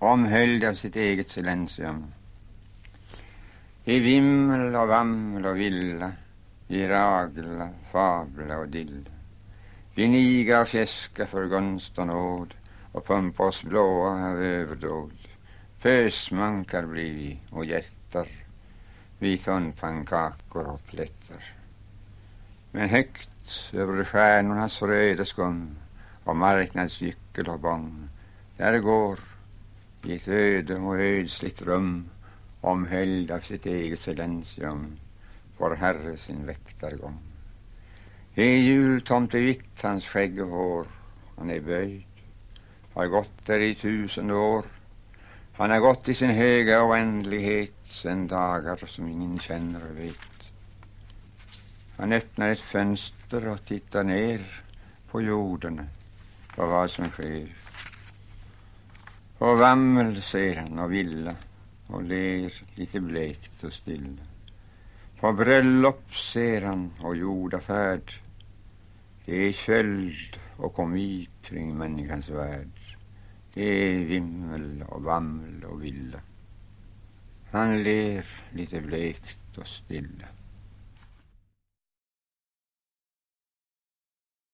omhöljd av sitt eget silensium. I vimmel och vammel och villa, i ragla, fabla och dill. Vi niga och fjäska för gunst och nåd och pumpa oss blåa av överdåd. Pösmunkar blir vi och jättar, vi tunnpannkakor och plättar. Men högt över stjärnornas röda skum och marknadsgyckel och bång, där går i ett öde och ödsligt rum omhöljd av sitt eget silensium vår Herre sin väktargång. Är jultomte vitt hans skägg och hår, han är böjd, har gått där i tusen år. Han har gått i sin höga oändlighet sen dagar som ingen känner och vet. Han öppnar ett fönster och tittar ner på jorden, på vad som sker. Och vammel ser han och villa och ler lite blekt och stilla. På bröllop ser han och jordafärd. Det är köld och komik kring människans värld. Det är vimmel och vammel och villa. Han ler lite blekt och stilla.